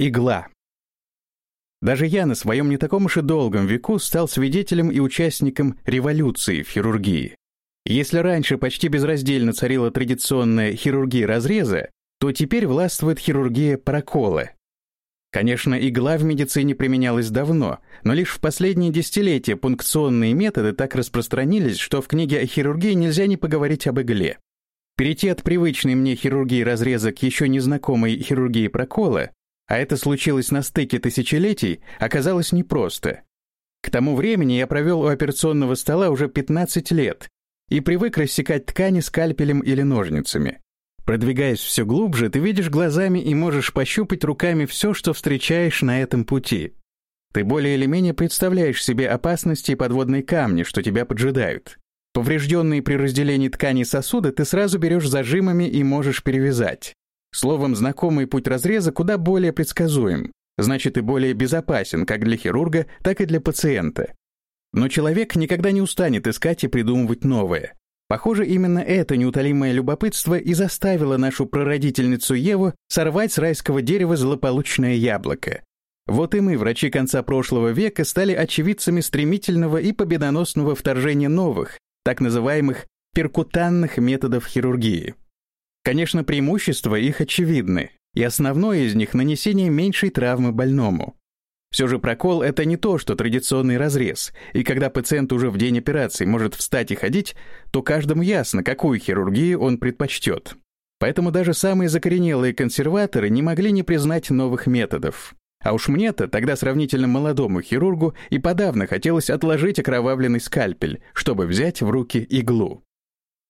Игла. Даже я на своем не таком уж и долгом веку стал свидетелем и участником революции в хирургии. Если раньше почти безраздельно царила традиционная хирургия разреза, то теперь властвует хирургия прокола. Конечно, игла в медицине применялась давно, но лишь в последние десятилетия пункционные методы так распространились, что в книге о хирургии нельзя не поговорить об игле. Перейти от привычной мне хирургии разреза к еще незнакомой хирургии прокола а это случилось на стыке тысячелетий, оказалось непросто. К тому времени я провел у операционного стола уже 15 лет и привык рассекать ткани скальпелем или ножницами. Продвигаясь все глубже, ты видишь глазами и можешь пощупать руками все, что встречаешь на этом пути. Ты более или менее представляешь себе опасности и подводные камни, что тебя поджидают. Поврежденные при разделении тканей сосуды ты сразу берешь зажимами и можешь перевязать. Словом, знакомый путь разреза куда более предсказуем, значит и более безопасен как для хирурга, так и для пациента. Но человек никогда не устанет искать и придумывать новое. Похоже, именно это неутолимое любопытство и заставило нашу прародительницу Еву сорвать с райского дерева злополучное яблоко. Вот и мы, врачи конца прошлого века, стали очевидцами стремительного и победоносного вторжения новых, так называемых перкутанных методов хирургии. Конечно, преимущества их очевидны, и основное из них — нанесение меньшей травмы больному. Все же прокол — это не то, что традиционный разрез, и когда пациент уже в день операции может встать и ходить, то каждому ясно, какую хирургию он предпочтет. Поэтому даже самые закоренелые консерваторы не могли не признать новых методов. А уж мне-то, тогда сравнительно молодому хирургу, и подавно хотелось отложить окровавленный скальпель, чтобы взять в руки иглу.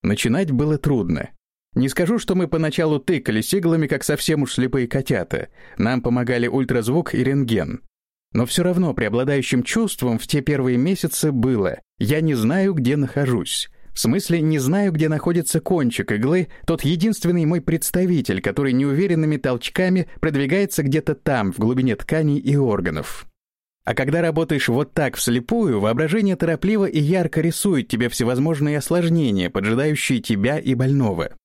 Начинать было трудно. Не скажу, что мы поначалу тыкались иглами, как совсем уж слепые котята. Нам помогали ультразвук и рентген. Но все равно преобладающим чувством в те первые месяцы было «я не знаю, где нахожусь». В смысле, не знаю, где находится кончик иглы, тот единственный мой представитель, который неуверенными толчками продвигается где-то там, в глубине тканей и органов. А когда работаешь вот так вслепую, воображение торопливо и ярко рисует тебе всевозможные осложнения, поджидающие тебя и больного.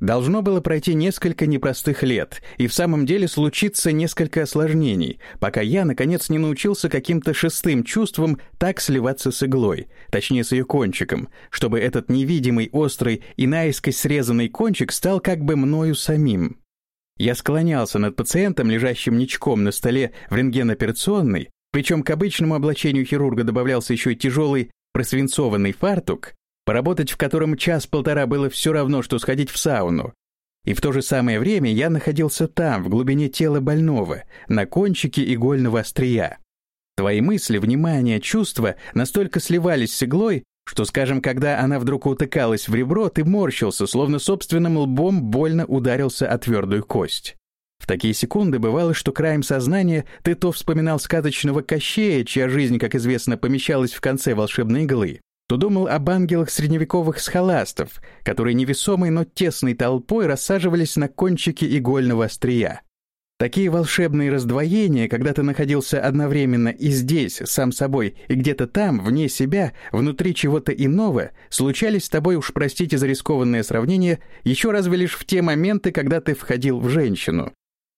Должно было пройти несколько непростых лет, и в самом деле случиться несколько осложнений, пока я, наконец, не научился каким-то шестым чувством так сливаться с иглой, точнее, с ее кончиком, чтобы этот невидимый, острый и наискось срезанный кончик стал как бы мною самим. Я склонялся над пациентом, лежащим ничком на столе в рентгеноперационной, причем к обычному облачению хирурга добавлялся еще и тяжелый просвинцованный фартук, поработать в котором час-полтора было все равно, что сходить в сауну. И в то же самое время я находился там, в глубине тела больного, на кончике игольного острия. Твои мысли, внимание, чувства настолько сливались с иглой, что, скажем, когда она вдруг утыкалась в ребро, ты морщился, словно собственным лбом больно ударился о твердую кость. В такие секунды бывало, что краем сознания ты то вспоминал сказочного Кощея, чья жизнь, как известно, помещалась в конце волшебной иглы, то думал об ангелах средневековых схоластов, которые невесомой, но тесной толпой рассаживались на кончике игольного острия. Такие волшебные раздвоения, когда ты находился одновременно и здесь, сам собой, и где-то там, вне себя, внутри чего-то иного, случались с тобой, уж простите за рискованное сравнение, еще разве лишь в те моменты, когда ты входил в женщину.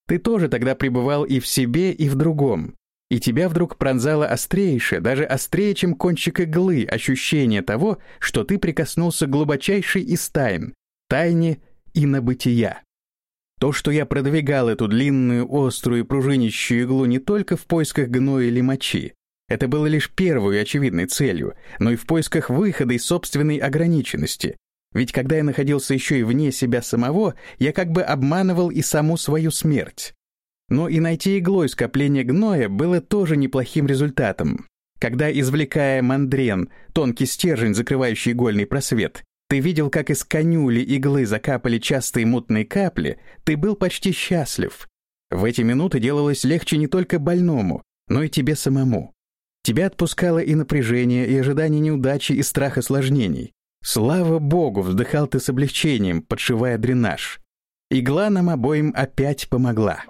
Ты тоже тогда пребывал и в себе, и в другом и тебя вдруг пронзало острейшее, даже острее, чем кончик иглы, ощущение того, что ты прикоснулся к глубочайшей из тайн, тайне и на бытия. То, что я продвигал эту длинную, острую пружинищую иглу не только в поисках гноя или мочи, это было лишь первой и очевидной целью, но и в поисках выхода из собственной ограниченности. Ведь когда я находился еще и вне себя самого, я как бы обманывал и саму свою смерть. Но и найти иглой скопление гноя было тоже неплохим результатом. Когда, извлекая мандрен, тонкий стержень, закрывающий игольный просвет, ты видел, как из конюли иглы закапали частые мутные капли, ты был почти счастлив. В эти минуты делалось легче не только больному, но и тебе самому. Тебя отпускало и напряжение, и ожидание неудачи, и страх осложнений. Слава богу, вздыхал ты с облегчением, подшивая дренаж. Игла нам обоим опять помогла.